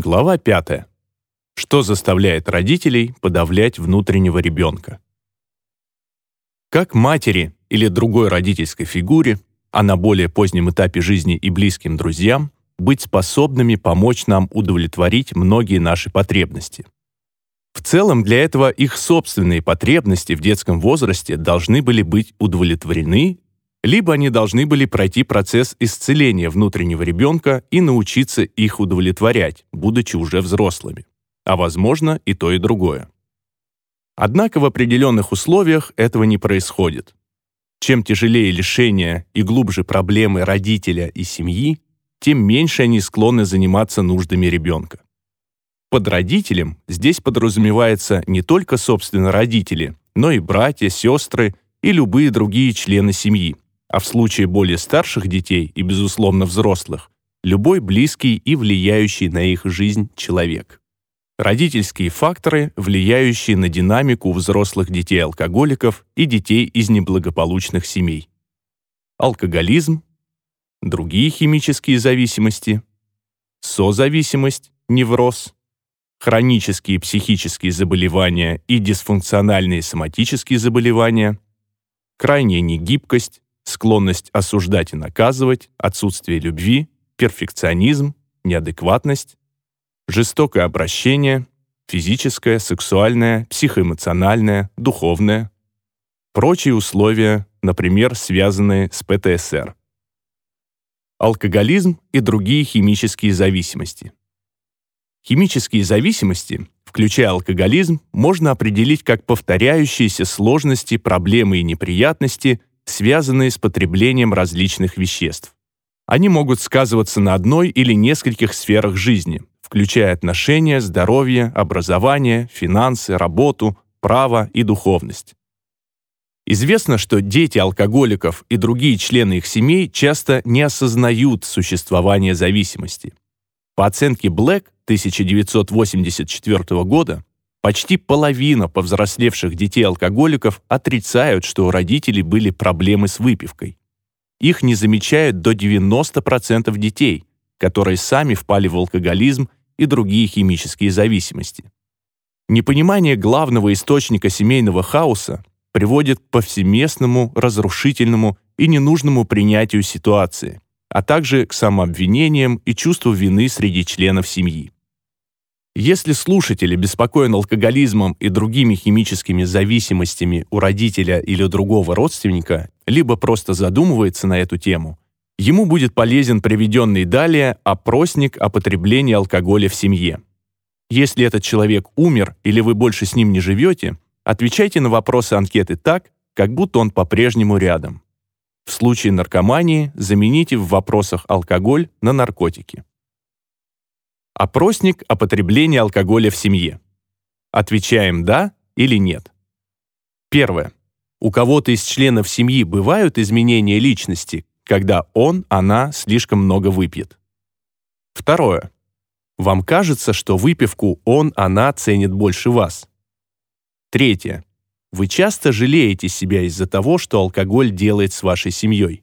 Глава 5. Что заставляет родителей подавлять внутреннего ребенка? Как матери или другой родительской фигуре, а на более позднем этапе жизни и близким друзьям, быть способными помочь нам удовлетворить многие наши потребности. В целом для этого их собственные потребности в детском возрасте должны были быть удовлетворены либо они должны были пройти процесс исцеления внутреннего ребенка и научиться их удовлетворять, будучи уже взрослыми. А возможно и то, и другое. Однако в определенных условиях этого не происходит. Чем тяжелее лишения и глубже проблемы родителя и семьи, тем меньше они склонны заниматься нуждами ребенка. Под родителем здесь подразумевается не только собственно родители, но и братья, сестры и любые другие члены семьи, а в случае более старших детей и, безусловно, взрослых, любой близкий и влияющий на их жизнь человек. Родительские факторы, влияющие на динамику взрослых детей-алкоголиков и детей из неблагополучных семей. Алкоголизм, другие химические зависимости, созависимость, невроз, хронические психические заболевания и дисфункциональные соматические заболевания, крайняя негибкость, склонность осуждать и наказывать, отсутствие любви, перфекционизм, неадекватность, жестокое обращение, физическое, сексуальное, психоэмоциональное, духовное, прочие условия, например, связанные с ПТСР. Алкоголизм и другие химические зависимости. Химические зависимости, включая алкоголизм, можно определить как повторяющиеся сложности, проблемы и неприятности, связанные с потреблением различных веществ. Они могут сказываться на одной или нескольких сферах жизни, включая отношения, здоровье, образование, финансы, работу, право и духовность. Известно, что дети алкоголиков и другие члены их семей часто не осознают существование зависимости. По оценке Блэк 1984 года, Почти половина повзрослевших детей-алкоголиков отрицают, что у родителей были проблемы с выпивкой. Их не замечают до 90% детей, которые сами впали в алкоголизм и другие химические зависимости. Непонимание главного источника семейного хаоса приводит к повсеместному, разрушительному и ненужному принятию ситуации, а также к самообвинениям и чувству вины среди членов семьи. Если слушатель обеспокоен алкоголизмом и другими химическими зависимостями у родителя или другого родственника, либо просто задумывается на эту тему, ему будет полезен приведенный далее опросник о потреблении алкоголя в семье. Если этот человек умер или вы больше с ним не живете, отвечайте на вопросы анкеты так, как будто он по-прежнему рядом. В случае наркомании замените в вопросах алкоголь на наркотики. Опросник о потреблении алкоголя в семье. Отвечаем «да» или «нет». Первое. У кого-то из членов семьи бывают изменения личности, когда он, она слишком много выпьет. Второе. Вам кажется, что выпивку он, она ценит больше вас. Третье. Вы часто жалеете себя из-за того, что алкоголь делает с вашей семьей.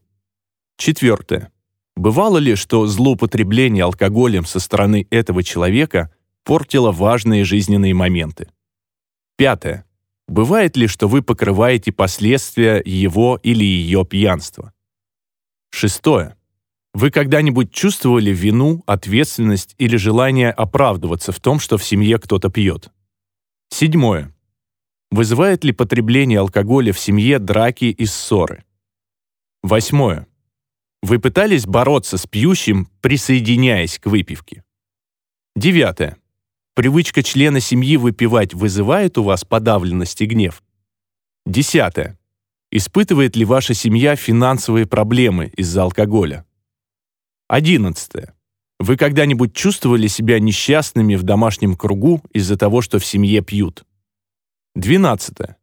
Четвертое. Бывало ли, что злоупотребление алкоголем со стороны этого человека портило важные жизненные моменты? Пятое. Бывает ли, что вы покрываете последствия его или ее пьянства? Шестое. Вы когда-нибудь чувствовали вину, ответственность или желание оправдываться в том, что в семье кто-то пьет? Седьмое. Вызывает ли потребление алкоголя в семье драки и ссоры? Восьмое. Вы пытались бороться с пьющим, присоединяясь к выпивке? Девятое. Привычка члена семьи выпивать вызывает у вас подавленность и гнев? Десятое. Испытывает ли ваша семья финансовые проблемы из-за алкоголя? Одиннадцатое. Вы когда-нибудь чувствовали себя несчастными в домашнем кругу из-за того, что в семье пьют? Двенадцатое.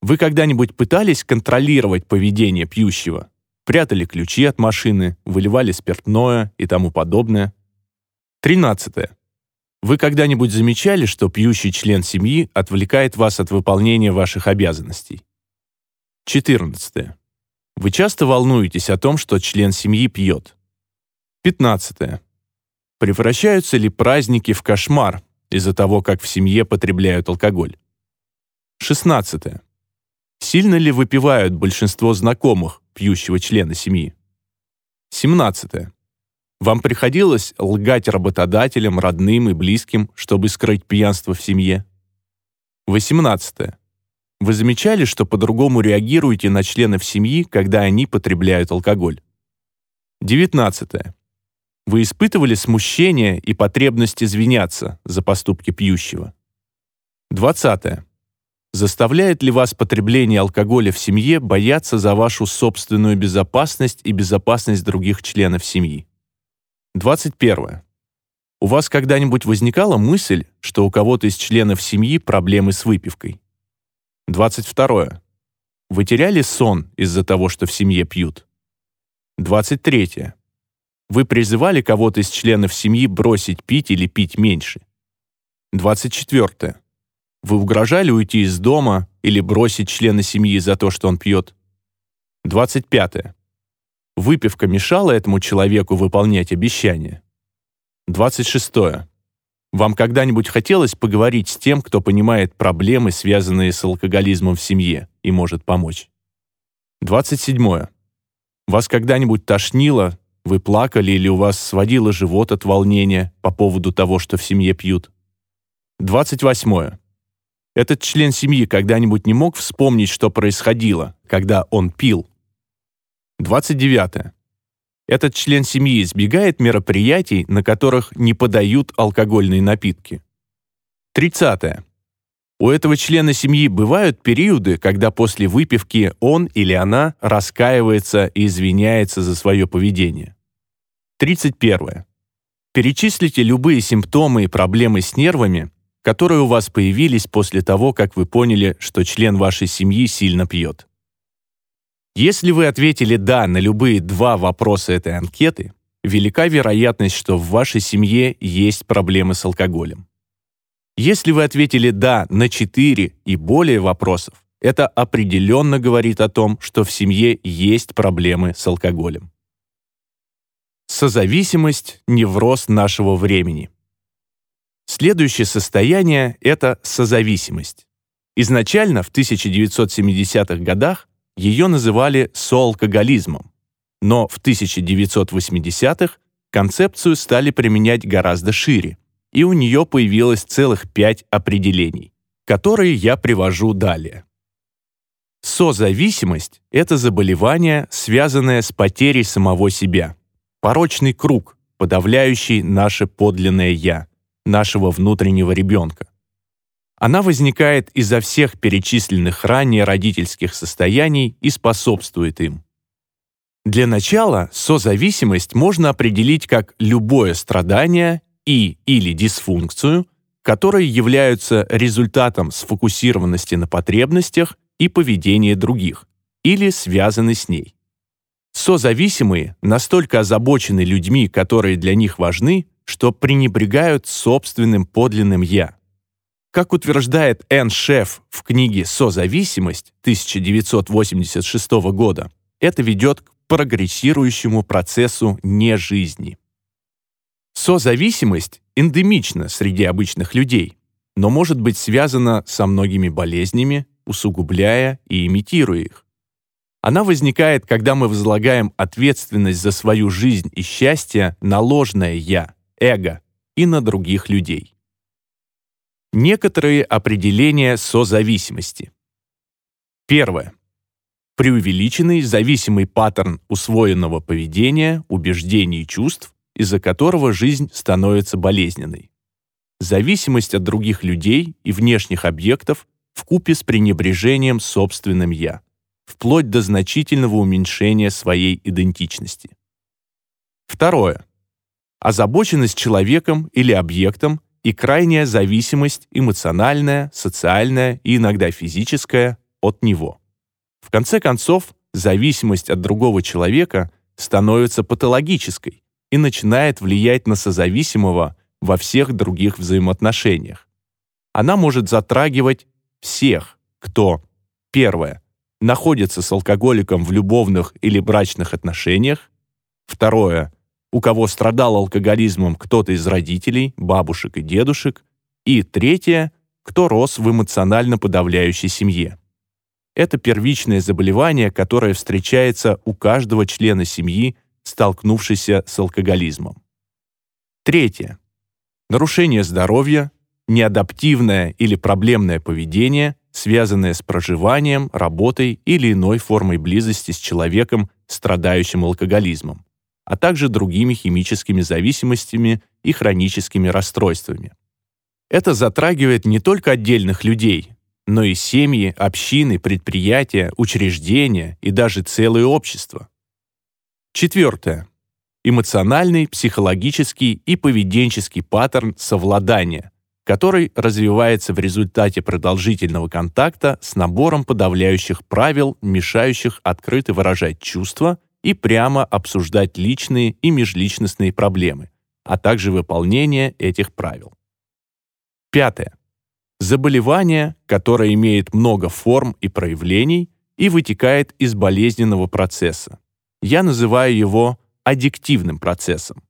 Вы когда-нибудь пытались контролировать поведение пьющего? Прятали ключи от машины, выливали спиртное и тому подобное. 13. Вы когда-нибудь замечали, что пьющий член семьи отвлекает вас от выполнения ваших обязанностей? 14. Вы часто волнуетесь о том, что член семьи пьет? 15. Превращаются ли праздники в кошмар из-за того, как в семье потребляют алкоголь? 16. Сильно ли выпивают большинство знакомых пьющего члена семьи? 17. Вам приходилось лгать работодателям, родным и близким, чтобы скрыть пьянство в семье? 18. Вы замечали, что по-другому реагируете на членов семьи, когда они потребляют алкоголь? 19. Вы испытывали смущение и потребность извиняться за поступки пьющего? 20. Заставляет ли вас потребление алкоголя в семье бояться за вашу собственную безопасность и безопасность других членов семьи? 21. У вас когда-нибудь возникала мысль, что у кого-то из членов семьи проблемы с выпивкой? 22. Вы теряли сон из-за того, что в семье пьют? 23. Вы призывали кого-то из членов семьи бросить пить или пить меньше? 24. Вы угрожали уйти из дома или бросить члена семьи за то, что он пьет? 25. Выпивка мешала этому человеку выполнять обещания? 26. Вам когда-нибудь хотелось поговорить с тем, кто понимает проблемы, связанные с алкоголизмом в семье, и может помочь? 27. Вас когда-нибудь тошнило, вы плакали или у вас сводило живот от волнения по поводу того, что в семье пьют? 28. Этот член семьи когда-нибудь не мог вспомнить, что происходило, когда он пил? 29. Этот член семьи избегает мероприятий, на которых не подают алкогольные напитки. 30. У этого члена семьи бывают периоды, когда после выпивки он или она раскаивается и извиняется за свое поведение. 31. Перечислите любые симптомы и проблемы с нервами, которые у вас появились после того, как вы поняли, что член вашей семьи сильно пьет. Если вы ответили «да» на любые два вопроса этой анкеты, велика вероятность, что в вашей семье есть проблемы с алкоголем. Если вы ответили «да» на 4 и более вопросов, это определенно говорит о том, что в семье есть проблемы с алкоголем. Созависимость – невроз нашего времени. Следующее состояние – это созависимость. Изначально в 1970-х годах ее называли соалкоголизмом, но в 1980-х концепцию стали применять гораздо шире, и у нее появилось целых пять определений, которые я привожу далее. Созависимость – это заболевание, связанное с потерей самого себя, порочный круг, подавляющий наше подлинное «я», нашего внутреннего ребенка. Она возникает из-за всех перечисленных ранее родительских состояний и способствует им. Для начала созависимость можно определить как любое страдание и или дисфункцию, которые являются результатом сфокусированности на потребностях и поведении других или связаны с ней. Созависимые настолько озабочены людьми, которые для них важны, что пренебрегают собственным подлинным «я». Как утверждает Энн Шеф в книге «Созависимость» 1986 года, это ведет к прогрессирующему процессу нежизни. Созависимость эндемична среди обычных людей, но может быть связана со многими болезнями, усугубляя и имитируя их. Она возникает, когда мы возлагаем ответственность за свою жизнь и счастье на ложное «я», эго и на других людей. Некоторые определения созависимости. Первое. Преувеличенный зависимый паттерн усвоенного поведения, убеждений и чувств, из-за которого жизнь становится болезненной. Зависимость от других людей и внешних объектов в купе с пренебрежением собственным «я», вплоть до значительного уменьшения своей идентичности. Второе. Озабоченность человеком или объектом и крайняя зависимость эмоциональная, социальная и иногда физическая от него. В конце концов, зависимость от другого человека становится патологической и начинает влиять на созависимого во всех других взаимоотношениях. Она может затрагивать всех, кто, первое, находится с алкоголиком в любовных или брачных отношениях, второе, у кого страдал алкоголизмом кто-то из родителей, бабушек и дедушек, и третье, кто рос в эмоционально подавляющей семье. Это первичное заболевание, которое встречается у каждого члена семьи, столкнувшейся с алкоголизмом. Третье. Нарушение здоровья, неадаптивное или проблемное поведение, связанное с проживанием, работой или иной формой близости с человеком, страдающим алкоголизмом, а также другими химическими зависимостями и хроническими расстройствами. Это затрагивает не только отдельных людей, но и семьи, общины, предприятия, учреждения и даже целые общества. Четвертое. Эмоциональный, психологический и поведенческий паттерн совладания, который развивается в результате продолжительного контакта с набором подавляющих правил, мешающих открыто выражать чувства и прямо обсуждать личные и межличностные проблемы, а также выполнение этих правил. Пятое. Заболевание, которое имеет много форм и проявлений и вытекает из болезненного процесса. Я называю его аддиктивным процессом.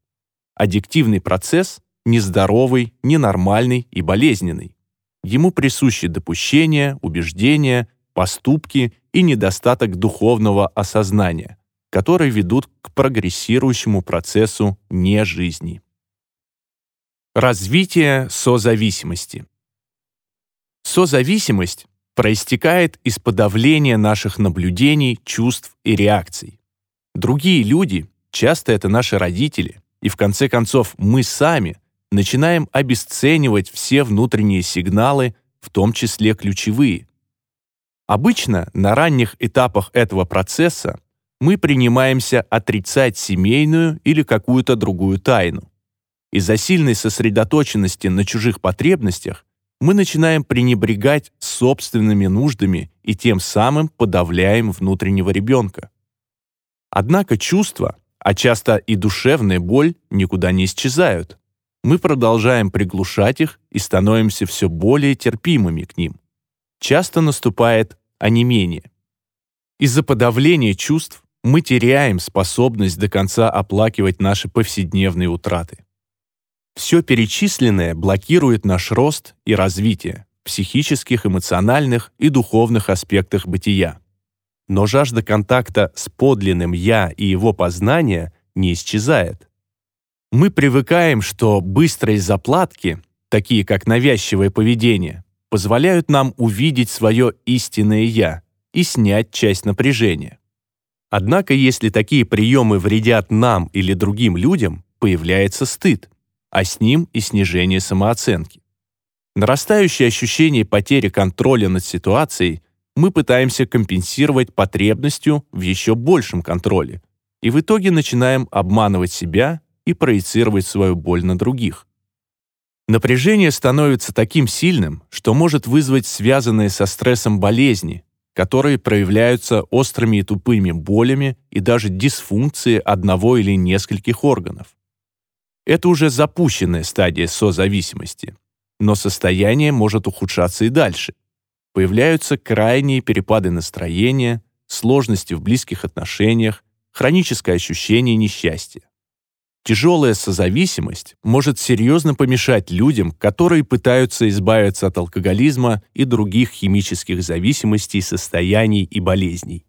Аддиктивный процесс нездоровый, ненормальный и болезненный. Ему присущи допущения, убеждения, поступки и недостаток духовного осознания, которые ведут к прогрессирующему процессу нежизни. Развитие созависимости. Созависимость проистекает из подавления наших наблюдений, чувств и реакций. Другие люди, часто это наши родители, и в конце концов мы сами, начинаем обесценивать все внутренние сигналы, в том числе ключевые. Обычно на ранних этапах этого процесса мы принимаемся отрицать семейную или какую-то другую тайну. Из-за сильной сосредоточенности на чужих потребностях мы начинаем пренебрегать собственными нуждами и тем самым подавляем внутреннего ребенка. Однако чувства, а часто и душевная боль, никуда не исчезают. Мы продолжаем приглушать их и становимся все более терпимыми к ним. Часто наступает онемение. Из-за подавления чувств мы теряем способность до конца оплакивать наши повседневные утраты. Все перечисленное блокирует наш рост и развитие в психических, эмоциональных и духовных аспектах бытия. Но жажда контакта с подлинным «я» и его познания не исчезает. Мы привыкаем, что быстрые заплатки, такие как навязчивое поведение, позволяют нам увидеть свое истинное «я» и снять часть напряжения. Однако, если такие приемы вредят нам или другим людям, появляется стыд а с ним и снижение самооценки. Нарастающее ощущение потери контроля над ситуацией мы пытаемся компенсировать потребностью в еще большем контроле, и в итоге начинаем обманывать себя и проецировать свою боль на других. Напряжение становится таким сильным, что может вызвать связанные со стрессом болезни, которые проявляются острыми и тупыми болями и даже дисфункцией одного или нескольких органов. Это уже запущенная стадия созависимости, но состояние может ухудшаться и дальше. Появляются крайние перепады настроения, сложности в близких отношениях, хроническое ощущение несчастья. Тяжелая созависимость может серьезно помешать людям, которые пытаются избавиться от алкоголизма и других химических зависимостей, состояний и болезней.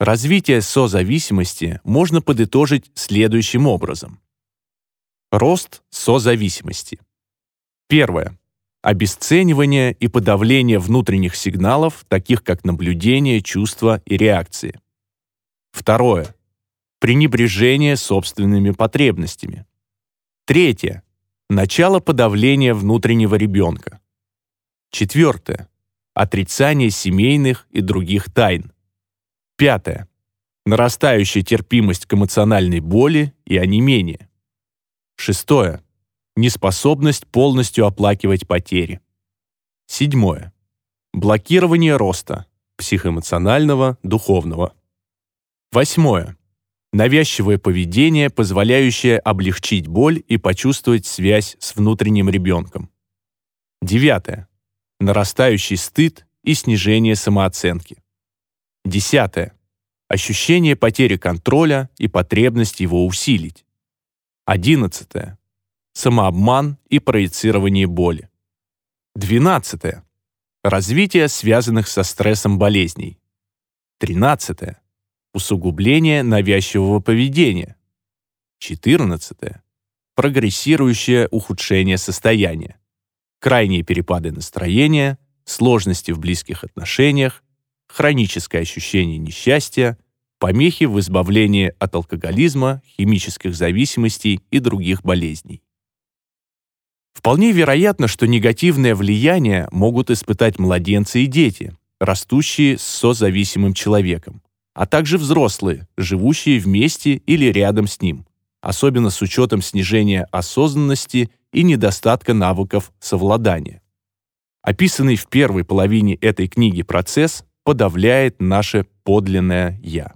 Развитие созависимости можно подытожить следующим образом. Рост созависимости. Первое. Обесценивание и подавление внутренних сигналов, таких как наблюдение, чувства и реакции. Второе. Пренебрежение собственными потребностями. Третье. Начало подавления внутреннего ребенка. Четвертое. Отрицание семейных и других тайн. Пятое. Нарастающая терпимость к эмоциональной боли и онемение. Шестое. Неспособность полностью оплакивать потери. Седьмое. Блокирование роста, психоэмоционального, духовного. Восьмое. Навязчивое поведение, позволяющее облегчить боль и почувствовать связь с внутренним ребенком. Девятое. Нарастающий стыд и снижение самооценки. Десятое. Ощущение потери контроля и потребность его усилить. 11. Самообман и проецирование боли. 12. Развитие связанных со стрессом болезней. 13. Усугубление навязчивого поведения. 14. Прогрессирующее ухудшение состояния. Крайние перепады настроения, сложности в близких отношениях, хроническое ощущение несчастья, помехи в избавлении от алкоголизма, химических зависимостей и других болезней. Вполне вероятно, что негативное влияние могут испытать младенцы и дети, растущие с созависимым человеком, а также взрослые, живущие вместе или рядом с ним, особенно с учетом снижения осознанности и недостатка навыков совладания. Описанный в первой половине этой книги процесс подавляет наше подлинное «я».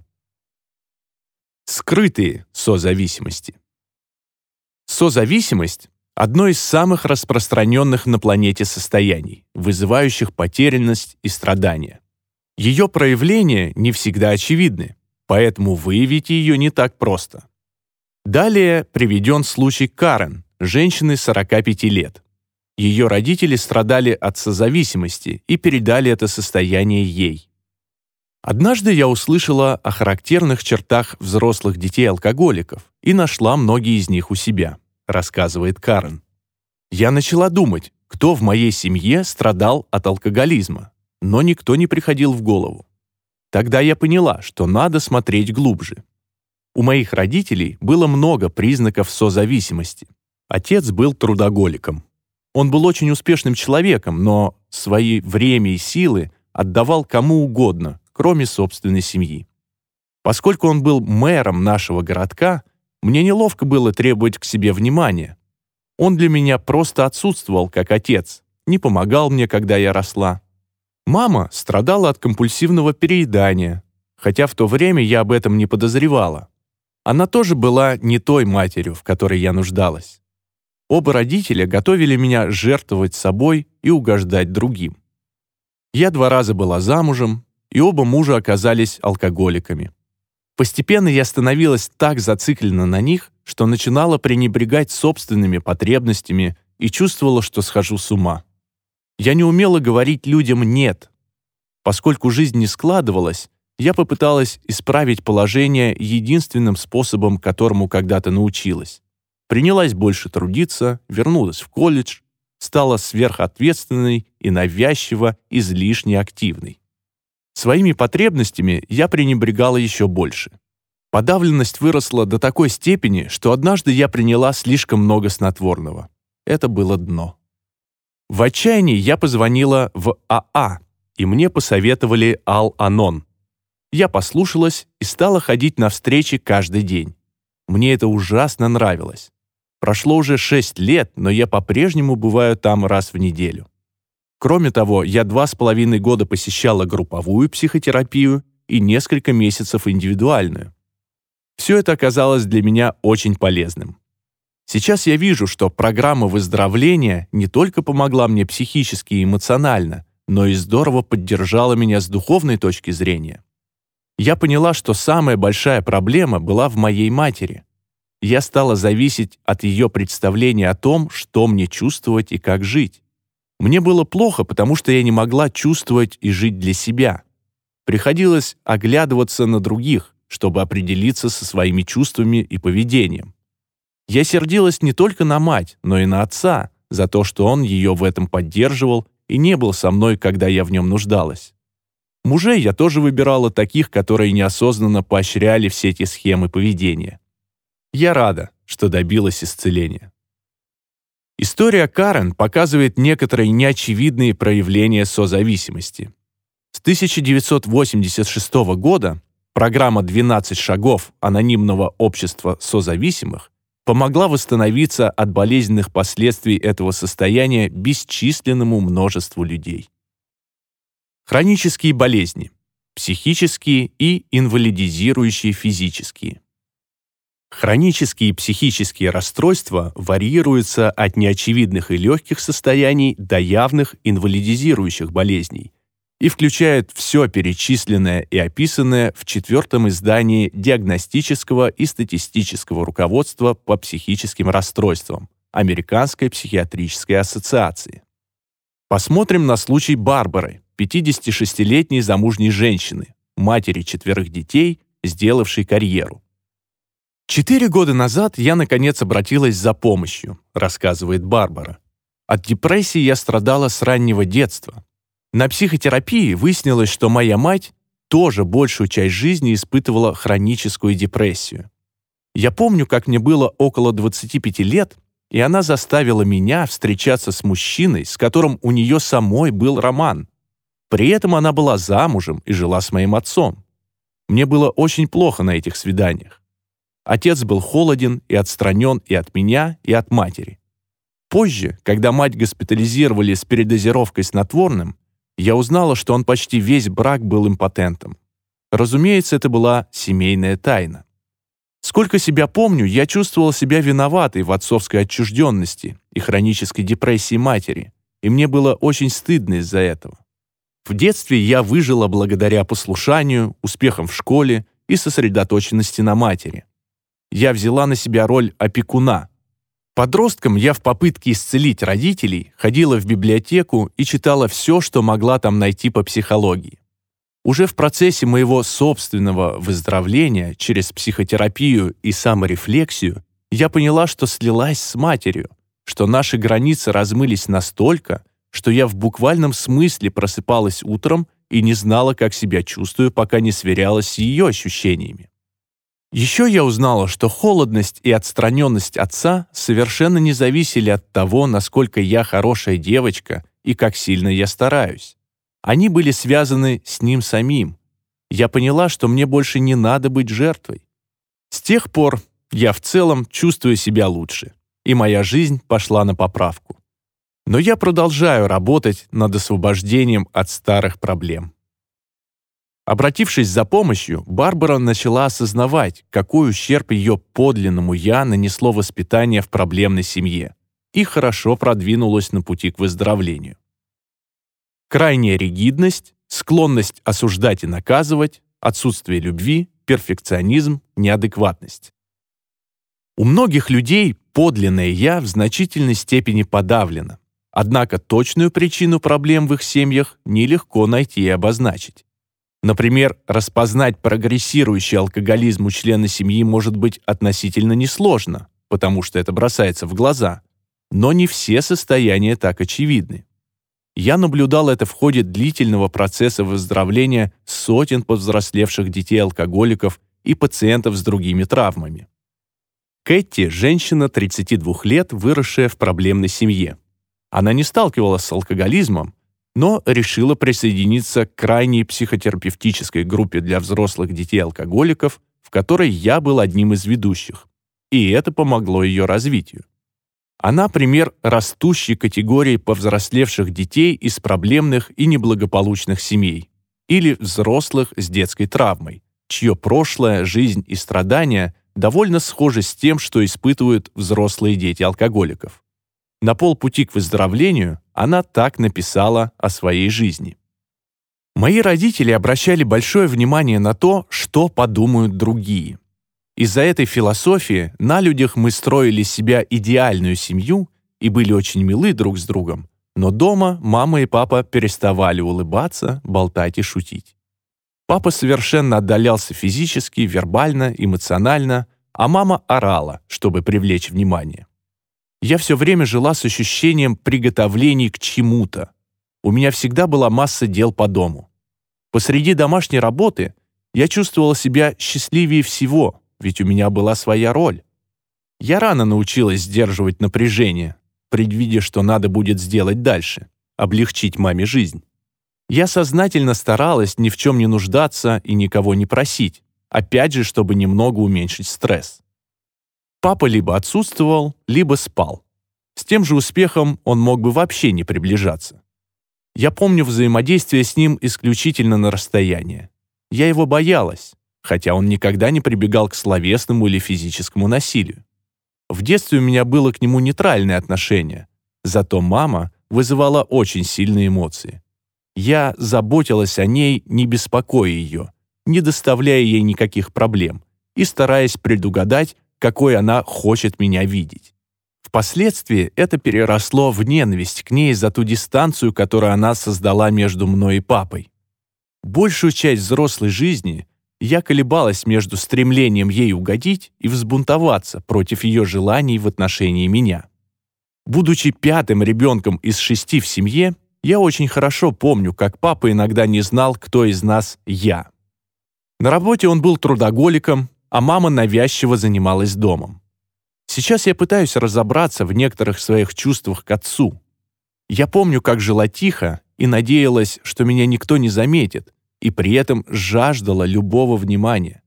Скрытые созависимости. Созависимость – одно из самых распространенных на планете состояний, вызывающих потерянность и страдания. Ее проявления не всегда очевидны, поэтому выявить ее не так просто. Далее приведен случай Карен, женщины 45 лет. Ее родители страдали от созависимости и передали это состояние ей. Однажды я услышала о характерных чертах взрослых детей-алкоголиков и нашла многие из них у себя, рассказывает Карен. Я начала думать, кто в моей семье страдал от алкоголизма, но никто не приходил в голову. Тогда я поняла, что надо смотреть глубже. У моих родителей было много признаков созависимости. Отец был трудоголиком. Он был очень успешным человеком, но свои время и силы отдавал кому угодно, кроме собственной семьи. Поскольку он был мэром нашего городка, мне неловко было требовать к себе внимания. Он для меня просто отсутствовал как отец, не помогал мне, когда я росла. Мама страдала от компульсивного переедания, хотя в то время я об этом не подозревала. Она тоже была не той матерью, в которой я нуждалась. Оба родителя готовили меня жертвовать собой и угождать другим. Я два раза была замужем, и оба мужа оказались алкоголиками. Постепенно я становилась так зациклена на них, что начинала пренебрегать собственными потребностями и чувствовала, что схожу с ума. Я не умела говорить людям «нет». Поскольку жизнь не складывалась, я попыталась исправить положение единственным способом, которому когда-то научилась. Принялась больше трудиться, вернулась в колледж, стала сверхответственной и навязчиво излишне активной. Своими потребностями я пренебрегала еще больше. Подавленность выросла до такой степени, что однажды я приняла слишком много снотворного. Это было дно. В отчаянии я позвонила в АА, и мне посоветовали Ал-Анон. Я послушалась и стала ходить на встречи каждый день. Мне это ужасно нравилось. Прошло уже шесть лет, но я по-прежнему бываю там раз в неделю. Кроме того, я два с половиной года посещала групповую психотерапию и несколько месяцев индивидуальную. Все это оказалось для меня очень полезным. Сейчас я вижу, что программа выздоровления не только помогла мне психически и эмоционально, но и здорово поддержала меня с духовной точки зрения. Я поняла, что самая большая проблема была в моей матери. Я стала зависеть от ее представления о том, что мне чувствовать и как жить. Мне было плохо, потому что я не могла чувствовать и жить для себя. Приходилось оглядываться на других, чтобы определиться со своими чувствами и поведением. Я сердилась не только на мать, но и на отца за то, что он ее в этом поддерживал и не был со мной, когда я в нем нуждалась. Мужей я тоже выбирала таких, которые неосознанно поощряли все эти схемы поведения. Я рада, что добилась исцеления. История Карен показывает некоторые неочевидные проявления созависимости. С 1986 года программа «12 шагов анонимного общества созависимых» помогла восстановиться от болезненных последствий этого состояния бесчисленному множеству людей. Хронические болезни, психические и инвалидизирующие физические. Хронические психические расстройства варьируются от неочевидных и легких состояний до явных инвалидизирующих болезней и включает все перечисленное и описанное в четвертом издании диагностического и статистического руководства по психическим расстройствам Американской психиатрической ассоциации. Посмотрим на случай Барбары, 56-летней замужней женщины, матери четверых детей, сделавшей карьеру. Четыре года назад я, наконец, обратилась за помощью, рассказывает Барбара. От депрессии я страдала с раннего детства. На психотерапии выяснилось, что моя мать тоже большую часть жизни испытывала хроническую депрессию. Я помню, как мне было около 25 лет, и она заставила меня встречаться с мужчиной, с которым у нее самой был роман. При этом она была замужем и жила с моим отцом. Мне было очень плохо на этих свиданиях. Отец был холоден и отстранен и от меня, и от матери. Позже, когда мать госпитализировали с передозировкой снотворным, я узнала, что он почти весь брак был импотентом. Разумеется, это была семейная тайна. Сколько себя помню, я чувствовала себя виноватой в отцовской отчужденности и хронической депрессии матери, и мне было очень стыдно из-за этого. В детстве я выжила благодаря послушанию, успехам в школе и сосредоточенности на матери. Я взяла на себя роль опекуна. Подростком я в попытке исцелить родителей ходила в библиотеку и читала все, что могла там найти по психологии. Уже в процессе моего собственного выздоровления через психотерапию и саморефлексию я поняла, что слилась с матерью, что наши границы размылись настолько, что я в буквальном смысле просыпалась утром и не знала, как себя чувствую, пока не сверялась с ее ощущениями. Еще я узнала, что холодность и отстраненность отца совершенно не зависели от того, насколько я хорошая девочка и как сильно я стараюсь. Они были связаны с ним самим. Я поняла, что мне больше не надо быть жертвой. С тех пор я в целом чувствую себя лучше, и моя жизнь пошла на поправку. Но я продолжаю работать над освобождением от старых проблем. Обратившись за помощью, Барбара начала осознавать, какой ущерб ее подлинному «я» нанесло воспитание в проблемной семье и хорошо продвинулась на пути к выздоровлению крайняя ригидность, склонность осуждать и наказывать, отсутствие любви, перфекционизм, неадекватность. У многих людей подлинное «я» в значительной степени подавлено, однако точную причину проблем в их семьях нелегко найти и обозначить. Например, распознать прогрессирующий алкоголизм у члена семьи может быть относительно несложно, потому что это бросается в глаза, но не все состояния так очевидны. Я наблюдал это в ходе длительного процесса выздоровления сотен повзрослевших детей-алкоголиков и пациентов с другими травмами. Кэти – женщина 32 лет, выросшая в проблемной семье. Она не сталкивалась с алкоголизмом, но решила присоединиться к крайней психотерапевтической группе для взрослых детей-алкоголиков, в которой я был одним из ведущих. И это помогло ее развитию. Она пример растущей категории повзрослевших детей из проблемных и неблагополучных семей или взрослых с детской травмой, чье прошлое, жизнь и страдания довольно схожи с тем, что испытывают взрослые дети алкоголиков. На полпути к выздоровлению она так написала о своей жизни. Мои родители обращали большое внимание на то, что подумают другие. Из-за этой философии на людях мы строили себя идеальную семью и были очень милы друг с другом, но дома мама и папа переставали улыбаться, болтать и шутить. Папа совершенно отдалялся физически, вербально, эмоционально, а мама орала, чтобы привлечь внимание. Я все время жила с ощущением приготовлений к чему-то. У меня всегда была масса дел по дому. Посреди домашней работы я чувствовала себя счастливее всего, ведь у меня была своя роль. Я рано научилась сдерживать напряжение, предвидя, что надо будет сделать дальше, облегчить маме жизнь. Я сознательно старалась ни в чем не нуждаться и никого не просить, опять же, чтобы немного уменьшить стресс. Папа либо отсутствовал, либо спал. С тем же успехом он мог бы вообще не приближаться. Я помню взаимодействие с ним исключительно на расстоянии. Я его боялась, хотя он никогда не прибегал к словесному или физическому насилию. В детстве у меня было к нему нейтральное отношение, зато мама вызывала очень сильные эмоции. Я заботилась о ней, не беспокоя ее, не доставляя ей никаких проблем и стараясь предугадать, какой она хочет меня видеть. Впоследствии это переросло в ненависть к ней за ту дистанцию, которую она создала между мной и папой. Большую часть взрослой жизни я колебалась между стремлением ей угодить и взбунтоваться против ее желаний в отношении меня. Будучи пятым ребенком из шести в семье, я очень хорошо помню, как папа иногда не знал, кто из нас я. На работе он был трудоголиком, а мама навязчиво занималась домом. Сейчас я пытаюсь разобраться в некоторых своих чувствах к отцу. Я помню, как жила тихо и надеялась, что меня никто не заметит, и при этом жаждала любого внимания.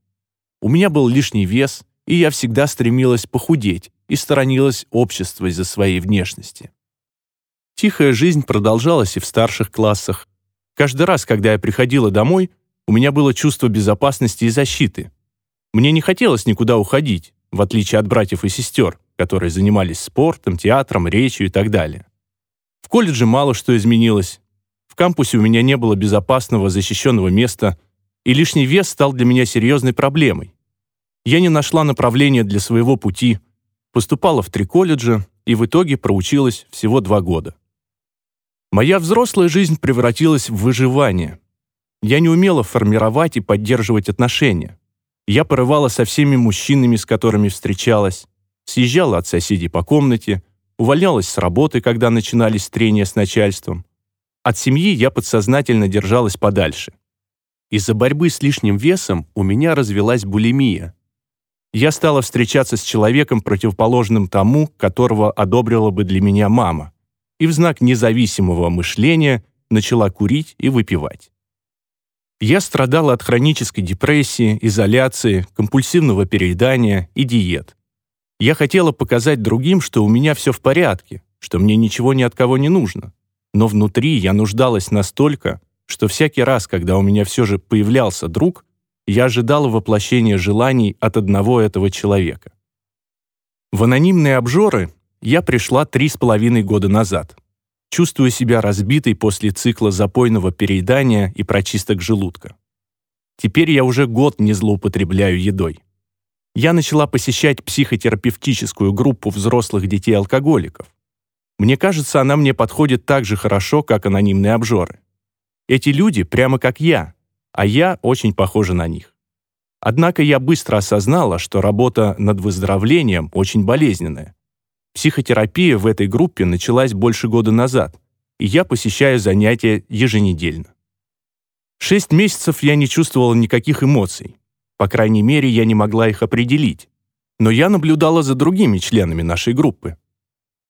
У меня был лишний вес, и я всегда стремилась похудеть и сторонилась общества из-за своей внешности. Тихая жизнь продолжалась и в старших классах. Каждый раз, когда я приходила домой, у меня было чувство безопасности и защиты. Мне не хотелось никуда уходить, в отличие от братьев и сестер, которые занимались спортом, театром, речью и так далее. В колледже мало что изменилось кампусе у меня не было безопасного, защищенного места, и лишний вес стал для меня серьезной проблемой. Я не нашла направления для своего пути, поступала в три колледжа и в итоге проучилась всего два года. Моя взрослая жизнь превратилась в выживание. Я не умела формировать и поддерживать отношения. Я порывала со всеми мужчинами, с которыми встречалась, съезжала от соседей по комнате, увольнялась с работы, когда начинались трения с начальством, от семьи я подсознательно держалась подальше. Из-за борьбы с лишним весом у меня развелась булимия. Я стала встречаться с человеком, противоположным тому, которого одобрила бы для меня мама, и в знак независимого мышления начала курить и выпивать. Я страдала от хронической депрессии, изоляции, компульсивного переедания и диет. Я хотела показать другим, что у меня все в порядке, что мне ничего ни от кого не нужно но внутри я нуждалась настолько, что всякий раз, когда у меня все же появлялся друг, я ожидала воплощения желаний от одного этого человека. В анонимные обжоры я пришла три с половиной года назад, чувствуя себя разбитой после цикла запойного переедания и прочисток желудка. Теперь я уже год не злоупотребляю едой. Я начала посещать психотерапевтическую группу взрослых детей-алкоголиков. Мне кажется, она мне подходит так же хорошо, как анонимные обжоры. Эти люди прямо как я, а я очень похожа на них. Однако я быстро осознала, что работа над выздоровлением очень болезненная. Психотерапия в этой группе началась больше года назад, и я посещаю занятия еженедельно. Шесть месяцев я не чувствовала никаких эмоций. По крайней мере, я не могла их определить. Но я наблюдала за другими членами нашей группы.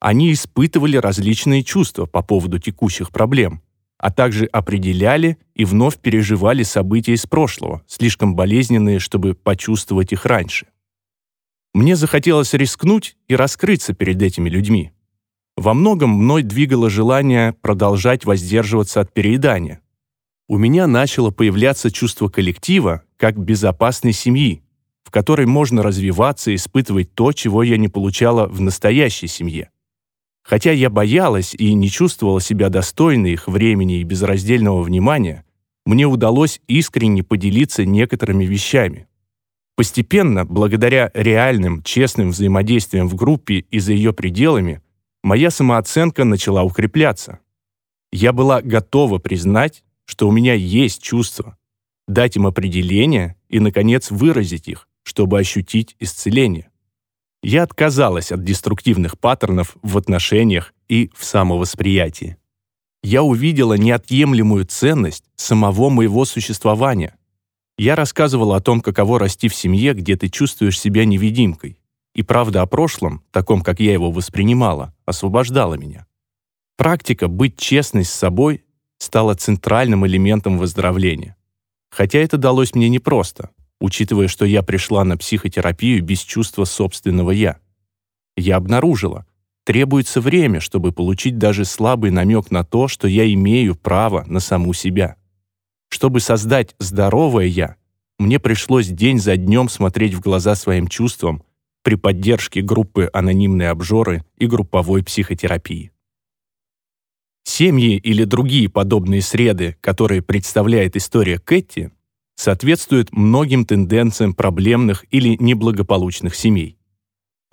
Они испытывали различные чувства по поводу текущих проблем, а также определяли и вновь переживали события из прошлого, слишком болезненные, чтобы почувствовать их раньше. Мне захотелось рискнуть и раскрыться перед этими людьми. Во многом мной двигало желание продолжать воздерживаться от переедания. У меня начало появляться чувство коллектива как безопасной семьи, в которой можно развиваться и испытывать то, чего я не получала в настоящей семье. Хотя я боялась и не чувствовала себя достойной их времени и безраздельного внимания, мне удалось искренне поделиться некоторыми вещами. Постепенно, благодаря реальным, честным взаимодействиям в группе и за ее пределами, моя самооценка начала укрепляться. Я была готова признать, что у меня есть чувства, дать им определение и, наконец, выразить их, чтобы ощутить исцеление я отказалась от деструктивных паттернов в отношениях и в самовосприятии. Я увидела неотъемлемую ценность самого моего существования. Я рассказывала о том, каково расти в семье, где ты чувствуешь себя невидимкой. И правда о прошлом, таком, как я его воспринимала, освобождала меня. Практика быть честной с собой стала центральным элементом выздоровления. Хотя это далось мне непросто учитывая, что я пришла на психотерапию без чувства собственного «я». Я обнаружила, требуется время, чтобы получить даже слабый намек на то, что я имею право на саму себя. Чтобы создать здоровое «я», мне пришлось день за днем смотреть в глаза своим чувствам при поддержке группы «Анонимные обжоры» и групповой психотерапии. Семьи или другие подобные среды, которые представляет история Кэти, соответствуют многим тенденциям проблемных или неблагополучных семей.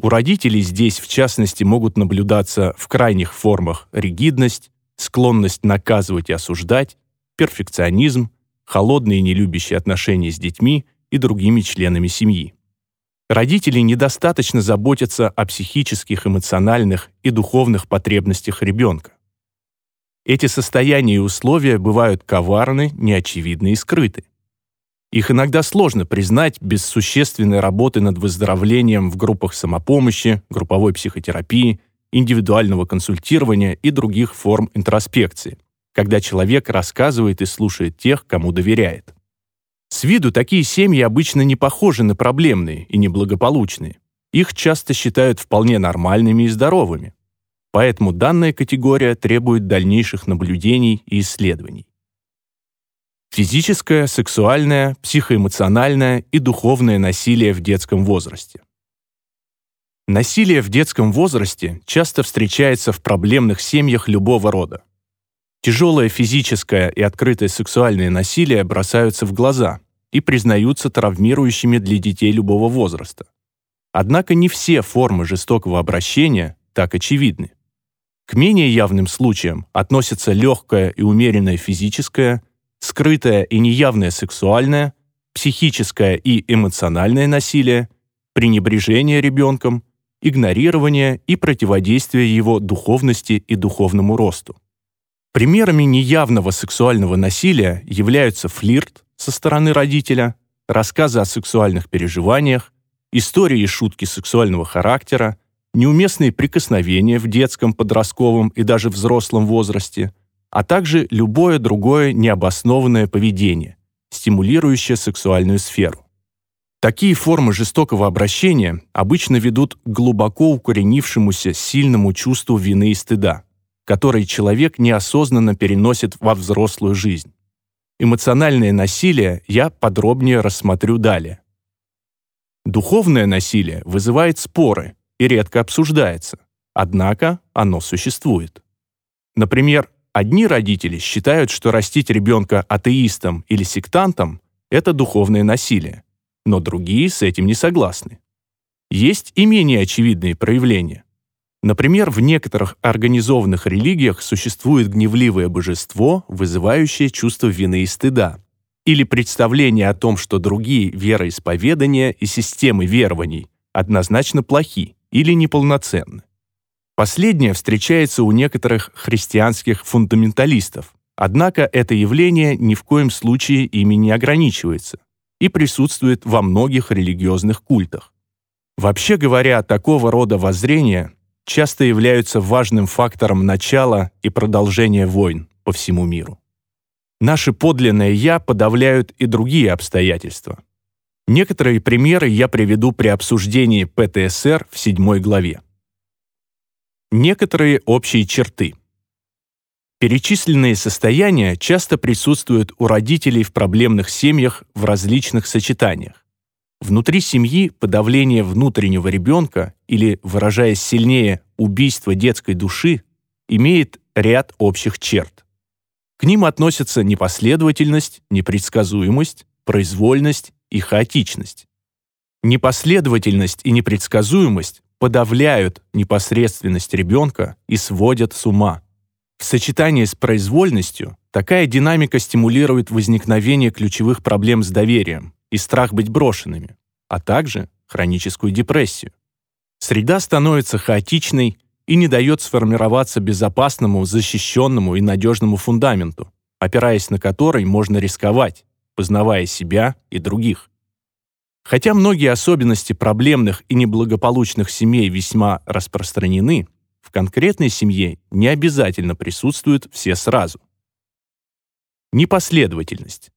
У родителей здесь, в частности, могут наблюдаться в крайних формах ригидность, склонность наказывать и осуждать, перфекционизм, холодные нелюбящие отношения с детьми и другими членами семьи. Родители недостаточно заботятся о психических, эмоциональных и духовных потребностях ребенка. Эти состояния и условия бывают коварны, неочевидны и скрыты. Их иногда сложно признать без существенной работы над выздоровлением в группах самопомощи, групповой психотерапии, индивидуального консультирования и других форм интроспекции, когда человек рассказывает и слушает тех, кому доверяет. С виду такие семьи обычно не похожи на проблемные и неблагополучные. Их часто считают вполне нормальными и здоровыми. Поэтому данная категория требует дальнейших наблюдений и исследований. Физическое, сексуальное, психоэмоциональное и духовное насилие в детском возрасте. Насилие в детском возрасте часто встречается в проблемных семьях любого рода. Тяжелое физическое и открытое сексуальное насилие бросаются в глаза, и признаются травмирующими для детей любого возраста. Однако не все формы жестокого обращения так очевидны. К менее явным случаям относятся легкое и умеренное физическое, скрытое и неявное сексуальное, психическое и эмоциональное насилие, пренебрежение ребенком, игнорирование и противодействие его духовности и духовному росту. Примерами неявного сексуального насилия являются флирт, со стороны родителя, рассказы о сексуальных переживаниях, истории и шутки сексуального характера, неуместные прикосновения в детском, подростковом и даже взрослом возрасте, а также любое другое необоснованное поведение, стимулирующее сексуальную сферу. Такие формы жестокого обращения обычно ведут к глубоко укоренившемуся сильному чувству вины и стыда, который человек неосознанно переносит во взрослую жизнь. Эмоциональное насилие я подробнее рассмотрю далее. Духовное насилие вызывает споры и редко обсуждается, однако оно существует. Например, одни родители считают, что растить ребенка атеистом или сектантом – это духовное насилие, но другие с этим не согласны. Есть и менее очевидные проявления. Например, в некоторых организованных религиях существует гневливое божество, вызывающее чувство вины и стыда, или представление о том, что другие вероисповедания и системы верований однозначно плохи или неполноценны. Последнее встречается у некоторых христианских фундаменталистов, однако это явление ни в коем случае ими не ограничивается и присутствует во многих религиозных культах. Вообще говоря, такого рода воззрения часто являются важным фактором начала и продолжения войн по всему миру. Наше подлинное «я» подавляют и другие обстоятельства. Некоторые примеры я приведу при обсуждении ПТСР в седьмой главе. Некоторые общие черты. Перечисленные состояния часто присутствуют у родителей в проблемных семьях в различных сочетаниях. Внутри семьи подавление внутреннего ребенка или, выражаясь сильнее, убийство детской души имеет ряд общих черт. К ним относятся непоследовательность, непредсказуемость, произвольность и хаотичность. Непоследовательность и непредсказуемость подавляют непосредственность ребенка и сводят с ума. В сочетании с произвольностью такая динамика стимулирует возникновение ключевых проблем с доверием, и страх быть брошенными, а также хроническую депрессию. Среда становится хаотичной и не дает сформироваться безопасному, защищенному и надежному фундаменту, опираясь на который можно рисковать, познавая себя и других. Хотя многие особенности проблемных и неблагополучных семей весьма распространены, в конкретной семье не обязательно присутствуют все сразу. Непоследовательность.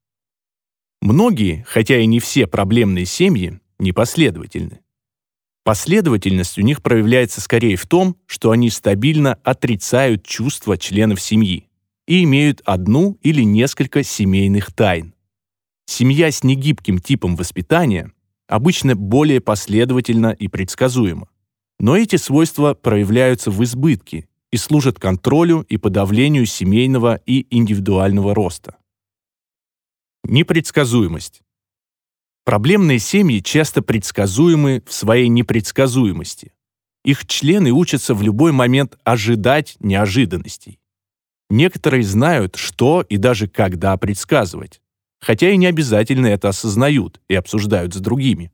Многие, хотя и не все проблемные семьи, непоследовательны. Последовательность у них проявляется скорее в том, что они стабильно отрицают чувства членов семьи и имеют одну или несколько семейных тайн. Семья с негибким типом воспитания обычно более последовательна и предсказуема. Но эти свойства проявляются в избытке и служат контролю и подавлению семейного и индивидуального роста. Непредсказуемость. Проблемные семьи часто предсказуемы в своей непредсказуемости. Их члены учатся в любой момент ожидать неожиданностей. Некоторые знают, что и даже когда предсказывать, хотя и не обязательно это осознают и обсуждают с другими.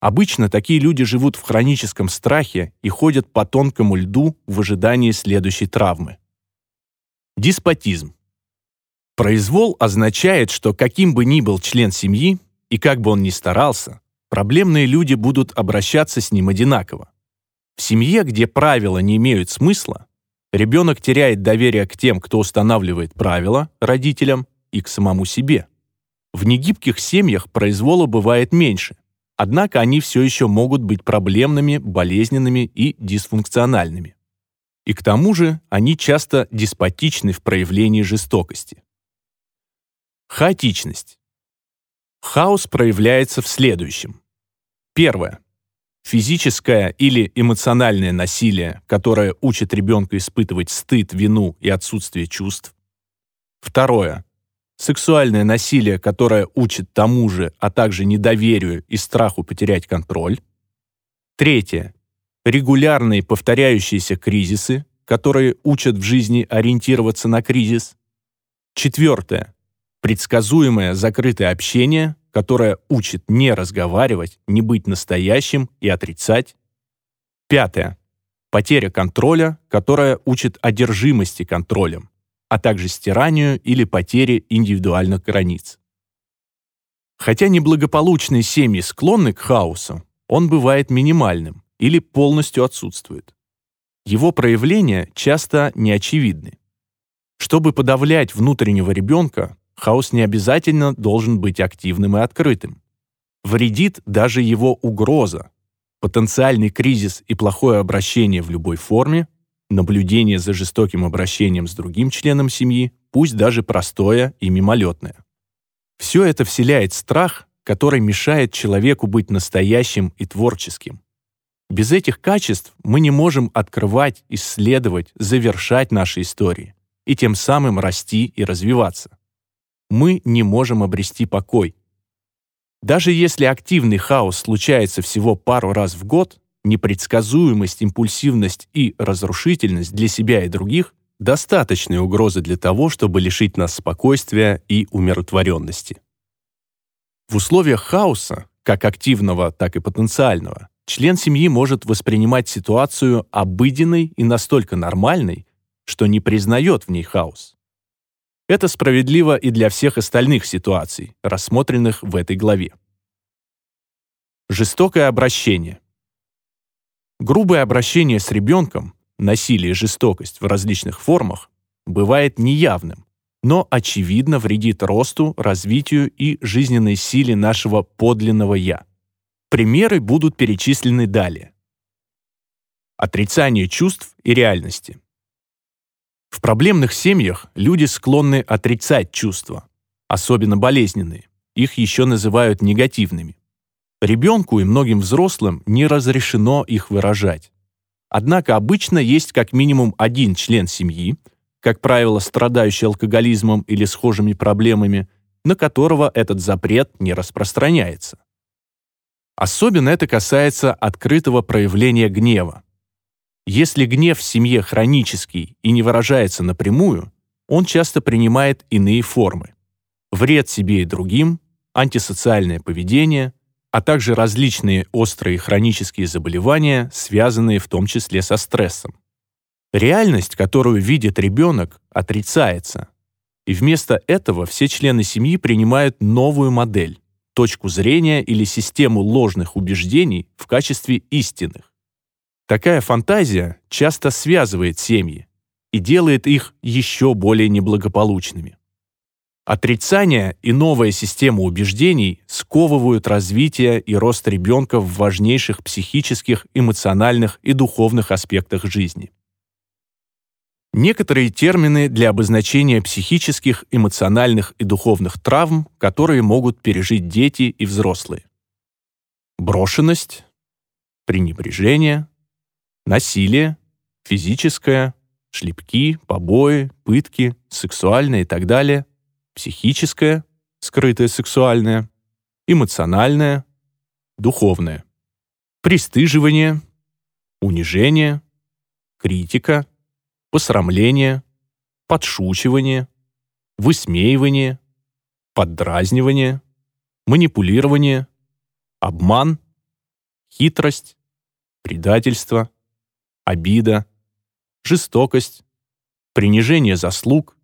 Обычно такие люди живут в хроническом страхе и ходят по тонкому льду в ожидании следующей травмы. Деспотизм. Произвол означает, что каким бы ни был член семьи, и как бы он ни старался, проблемные люди будут обращаться с ним одинаково. В семье, где правила не имеют смысла, ребенок теряет доверие к тем, кто устанавливает правила, родителям, и к самому себе. В негибких семьях произвола бывает меньше, однако они все еще могут быть проблемными, болезненными и дисфункциональными. И к тому же они часто деспотичны в проявлении жестокости. Хаотичность. Хаос проявляется в следующем. Первое. Физическое или эмоциональное насилие, которое учит ребенка испытывать стыд, вину и отсутствие чувств. Второе. Сексуальное насилие, которое учит тому же, а также недоверию и страху потерять контроль. Третье. Регулярные повторяющиеся кризисы, которые учат в жизни ориентироваться на кризис. Четвертое. Предсказуемое закрытое общение, которое учит не разговаривать, не быть настоящим и отрицать. Пятое. Потеря контроля, которая учит одержимости контролем, а также стиранию или потере индивидуальных границ. Хотя неблагополучные семьи склонны к хаосу, он бывает минимальным или полностью отсутствует. Его проявления часто неочевидны. Чтобы подавлять внутреннего ребенка, хаос не обязательно должен быть активным и открытым. Вредит даже его угроза. Потенциальный кризис и плохое обращение в любой форме, наблюдение за жестоким обращением с другим членом семьи, пусть даже простое и мимолетное. Все это вселяет страх, который мешает человеку быть настоящим и творческим. Без этих качеств мы не можем открывать, исследовать, завершать наши истории и тем самым расти и развиваться мы не можем обрести покой. Даже если активный хаос случается всего пару раз в год, непредсказуемость, импульсивность и разрушительность для себя и других – достаточные угрозы для того, чтобы лишить нас спокойствия и умиротворенности. В условиях хаоса, как активного, так и потенциального, член семьи может воспринимать ситуацию обыденной и настолько нормальной, что не признает в ней хаос. Это справедливо и для всех остальных ситуаций, рассмотренных в этой главе. Жестокое обращение. Грубое обращение с ребенком, насилие и жестокость в различных формах, бывает неявным, но очевидно вредит росту, развитию и жизненной силе нашего подлинного «я». Примеры будут перечислены далее. Отрицание чувств и реальности. В проблемных семьях люди склонны отрицать чувства, особенно болезненные. Их еще называют негативными. Ребенку и многим взрослым не разрешено их выражать. Однако обычно есть как минимум один член семьи, как правило, страдающий алкоголизмом или схожими проблемами, на которого этот запрет не распространяется. Особенно это касается открытого проявления гнева. Если гнев в семье хронический и не выражается напрямую, он часто принимает иные формы. Вред себе и другим, антисоциальное поведение, а также различные острые хронические заболевания, связанные в том числе со стрессом. Реальность, которую видит ребенок, отрицается. И вместо этого все члены семьи принимают новую модель, точку зрения или систему ложных убеждений в качестве истинных. Такая фантазия часто связывает семьи и делает их еще более неблагополучными. Отрицание и новая система убеждений сковывают развитие и рост ребенка в важнейших психических, эмоциональных и духовных аспектах жизни. Некоторые термины для обозначения психических, эмоциональных и духовных травм, которые могут пережить дети и взрослые. Брошенность, пренебрежение, насилие, физическое, шлепки, побои, пытки, сексуальное и так далее, психическое, скрытое сексуальное, эмоциональное, духовное, пристыживание, унижение, критика, посрамление, подшучивание, высмеивание, поддразнивание, манипулирование, обман, хитрость, предательство, обида, жестокость, принижение заслуг,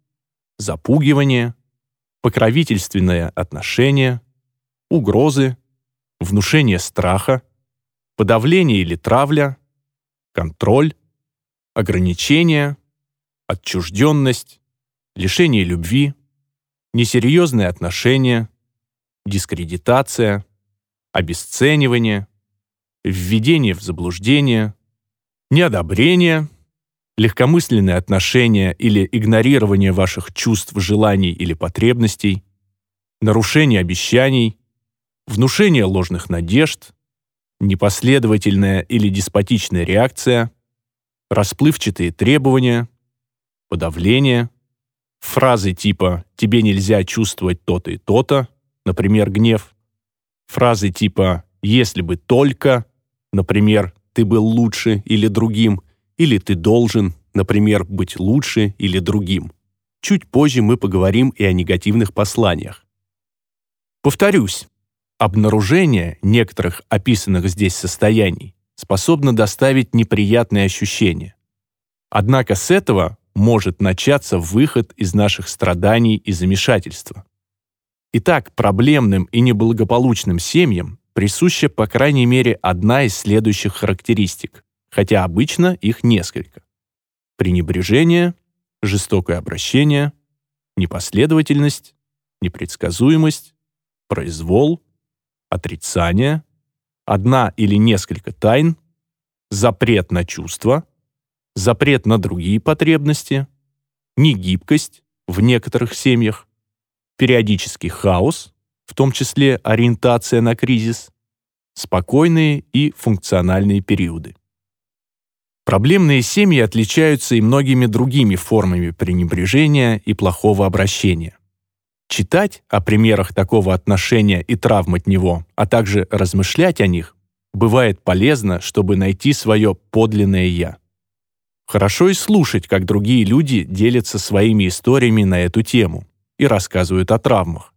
запугивание, покровительственное отношение, угрозы, внушение страха, подавление или травля, контроль, ограничения, отчужденность, лишение любви, несерьезные отношения, дискредитация, обесценивание, введение в заблуждение, неодобрение, легкомысленное отношение или игнорирование ваших чувств, желаний или потребностей, нарушение обещаний, внушение ложных надежд, непоследовательная или деспотичная реакция, расплывчатые требования, подавление, фразы типа «тебе нельзя чувствовать то-то и то-то», например, гнев, фразы типа «если бы только», например, «ты был лучше или другим», или «ты должен», например, «быть лучше или другим». Чуть позже мы поговорим и о негативных посланиях. Повторюсь, обнаружение некоторых описанных здесь состояний способно доставить неприятные ощущения. Однако с этого может начаться выход из наших страданий и замешательства. Итак, проблемным и неблагополучным семьям присуща по крайней мере одна из следующих характеристик, хотя обычно их несколько. Пренебрежение, жестокое обращение, непоследовательность, непредсказуемость, произвол, отрицание, одна или несколько тайн, запрет на чувства, запрет на другие потребности, негибкость в некоторых семьях, периодический хаос, в том числе ориентация на кризис, спокойные и функциональные периоды. Проблемные семьи отличаются и многими другими формами пренебрежения и плохого обращения. Читать о примерах такого отношения и травм от него, а также размышлять о них, бывает полезно, чтобы найти свое подлинное «я». Хорошо и слушать, как другие люди делятся своими историями на эту тему и рассказывают о травмах.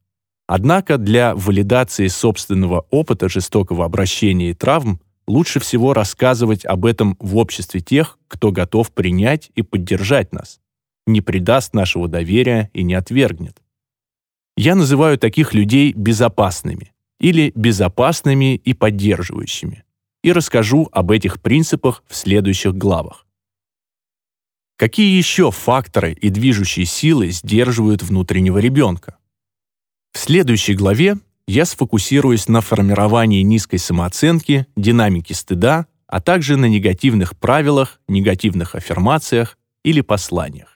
Однако для валидации собственного опыта жестокого обращения и травм лучше всего рассказывать об этом в обществе тех, кто готов принять и поддержать нас, не предаст нашего доверия и не отвергнет. Я называю таких людей безопасными или безопасными и поддерживающими и расскажу об этих принципах в следующих главах. Какие еще факторы и движущие силы сдерживают внутреннего ребенка? В следующей главе я сфокусируюсь на формировании низкой самооценки, динамике стыда, а также на негативных правилах, негативных аффирмациях или посланиях.